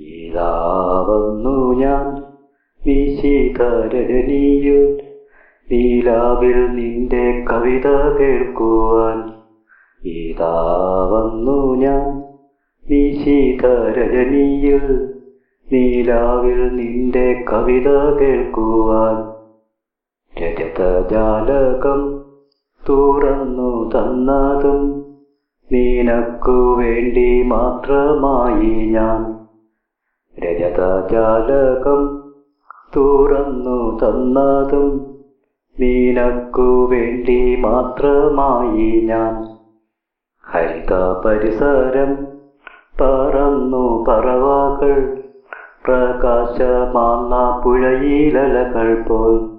ഇതാ വന്നു ഞാൻ നിശീതരജനീയിൽ നീലാവിൽ നിന്റെ കവിത കേൾക്കുവാൻ ഇതാവുന്നു ഞാൻ നിശീതരജനീയിൽ നീലാവിൽ നിന്റെ കവിത കേൾക്കുവാൻ രജതജാലകം തുറന്നു തന്നതും നിനക്കു വേണ്ടി മാത്രമായി ഞാൻ രജതജാലകം തുറന്നു തന്നതും നിനക്കു വേണ്ടി മാത്രമായി ഞാൻ. ഹരിത പരിസരം പറന്നു പറവാകൾ പ്രകാശമാന്ന പുഴയിലലകൾ പോൽ.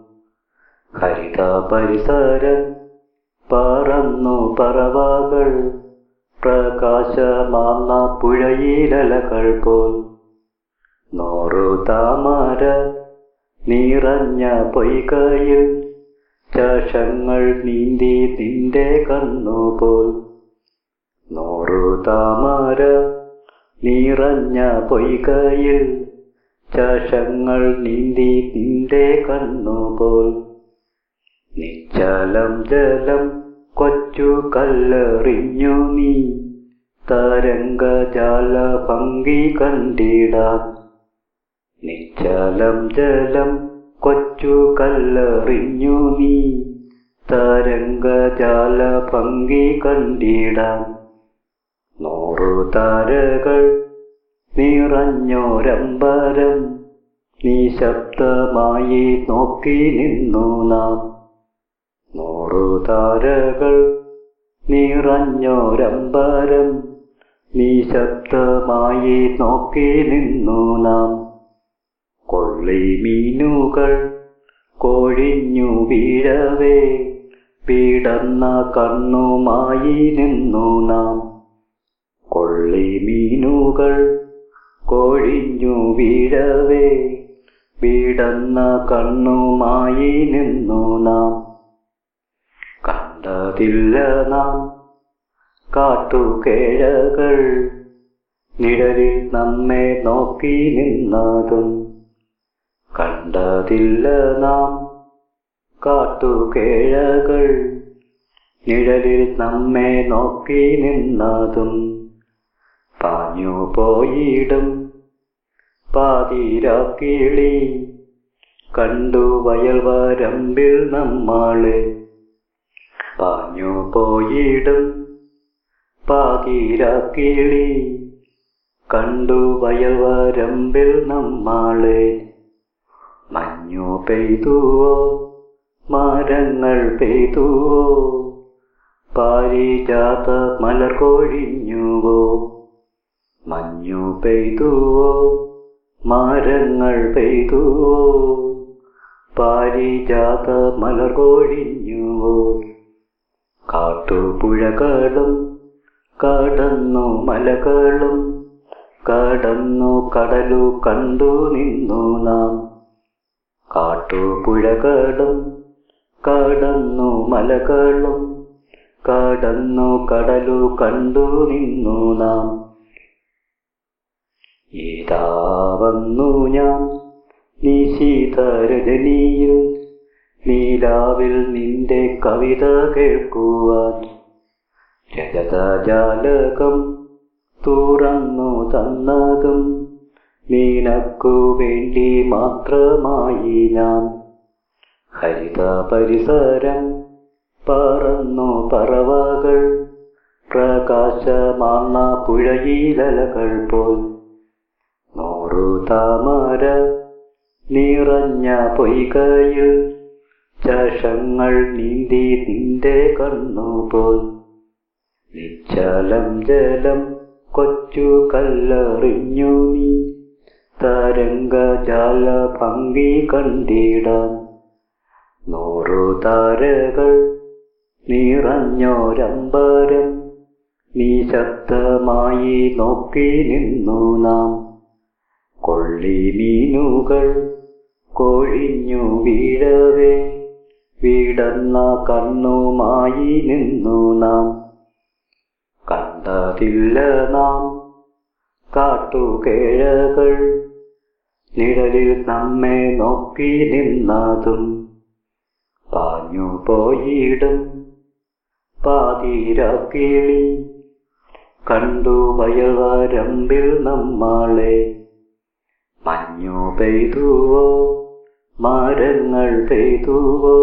ഹരിത പരിസരം പറന്നു പറവാകൾ പ്രകാശമാന്ന പുഴയിലലകൾ പോൽ. നൂറു താമര നിറഞ്ഞ പൊയ്കയിൽ ചഷങ്ങൾ നീന്തി നിന്റെ കണ്ണുപോൽ. നൂറു താമര നിറഞ്ഞ പൊയ്കയിൽ ചഷങ്ങൾ നീന്തി നിന്റെ കണ്ണുപോൽ. നിശ്ചലം ജലം കൊച്ചു കല്ലെറിഞ്ഞു നീ തരംഗജാല ഭംഗി കണ്ടിടാൻ നിശ്ചലം ജലം കൊച്ചു കല്ലെറിഞ്ഞു നീ. തരംഗജാല ഭംഗി കണ്ടിടാൻ നൂറു താരകൾ നിറഞ്ഞോരമ്പരം നിശബ്ദമായി നോക്കി നിന്നു നാം. നൂറു താരകൾ നിറഞ്ഞോരമ്പരം നിശബ്ദമായി നോക്കി നിന്നു നാം. കൊള്ളി മീനുകൾ കൊഴിഞ്ഞു വീഴവേ പീടന്ന കണ്ണുമായി നിന്നു നാം. കൊള്ളിമീനുകൾ കൊഴിഞ്ഞു വീഴവേ പീടന്ന കണ്ണുമായി നിന്നു നാം. കണ്ടതില്ല നാം കാട്ടുകേഴകൾ നിഴലിൽ നമ്മെ നോക്കി നിന്നതും കണ്ടതില്ല നാം. കാട്ടുകേഴകൾ നിഴലിൽ നമ്മെ നോക്കി നിന്നതും പാഞ്ഞു പോയിടും. പാതിരാക്കിളി കണ്ടു വയൽ വരമ്പിൽ നമ്മളെ പാഞ്ഞു പോയിടും. പാതിരാക്കിളി കണ്ടു വയൽ വരമ്പിൽ നമ്മളെ മഞ്ഞു പെയ്തുവോ? മരങ്ങൾ പെയ്തുവോ? പാരിജാത മലർ കൊഴിഞ്ഞുവോ? മഞ്ഞു പെയ്തുവോ? മരങ്ങൾ പെയ്തുവോ? പാരിജാത മലർ കൊഴിഞ്ഞുവോ? കാട്ടുപുഴകളും കടന്നു മലകളും കടന്നു കടലു കണ്ടു നിന്നു നാം. കാട്ടുപുഴകളും കടന്നു മലകളും കടന്നു കടലു കണ്ടു നിന്നു നാം. ഇതാ വന്നു ഞാൻ നിശീതരജനിയിൽ നീലാവിൽ നിന്റെ കവിത കേൾക്കുവാൻ. രജതജാലകം തുറന്നു തന്നതും നിനക്കു വേണ്ടി മാത്രമായി ഞാൻ ഹരിത പരിസരം പറന്നു പറവകൾ പ്രകാശമാർന്ന പുഴയിലലകൾ പോൽ. നൂറു താമര നിറഞ്ഞ പൊയ്കയിൽ ചഷങ്ങൾ നീന്തി നിന്റെ കണ്ണുപോൽ നിശ്ചലം ജലം കൊച്ചു കല്ലെറിഞ്ഞു നീ തരംഗജാല ഭംഗി കണ്ടിടാൻ നൂറു താരകൾ നിറഞ്ഞോരമ്പരം നിശബ്ദമായി നോക്കി നിന്നു നാം. കൊള്ളി മീനുകൾ കൊഴിഞ്ഞു വീഴവേ വീടന്ന കണ്ണുമായി നിന്നു നാം. കണ്ടതില്ല നാം കാട്ടു കാട്ടുകേഴകൾ നിഴലിൽ നമ്മെ നോക്കി നിന്നതും പാഞ്ഞു പോയിടും. പാതിരാക്കിളി കണ്ടു വയവാരമ്പിൽ നമ്മളെ. മഞ്ഞു പെയ്തുവോ? മരങ്ങൾ പെയ്തുവോ?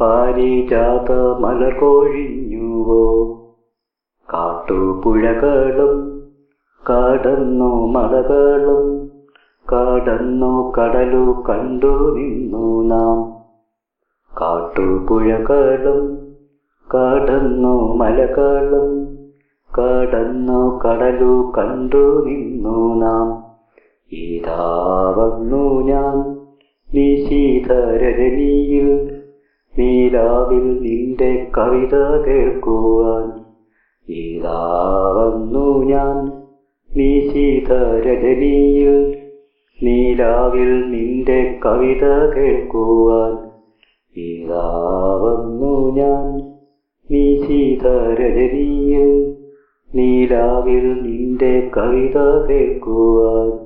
പാരിജാത മലർ കൊഴിഞ്ഞുവോ? കാട്ടുപുഴകളും കടന്നു മലകളും കടന്നു കടലു കണ്ടു നിന്നു നാം. കാട്ടുപുഴകളും കടന്നു മലകളും കടന്നു കടലു കണ്ടു നിന്നു നാം. ഇതാ ഞാൻ നിശീതരജനിയിൽ നീലാവിൽ നിന്റെ കവിത കേൾക്കുവാൻ. ഇതാ വന്നു ഞാൻ നിശീതരജനിയിൽ നീലാവിൽ നിന്റെ കവിത കേൾക്കുവാൻ. ഇതാവുന്നു ഞാൻ നിശീതരജനിയിൽ നീലാവിൽ നിന്റെ കവിത കേൾക്കുവാൻ.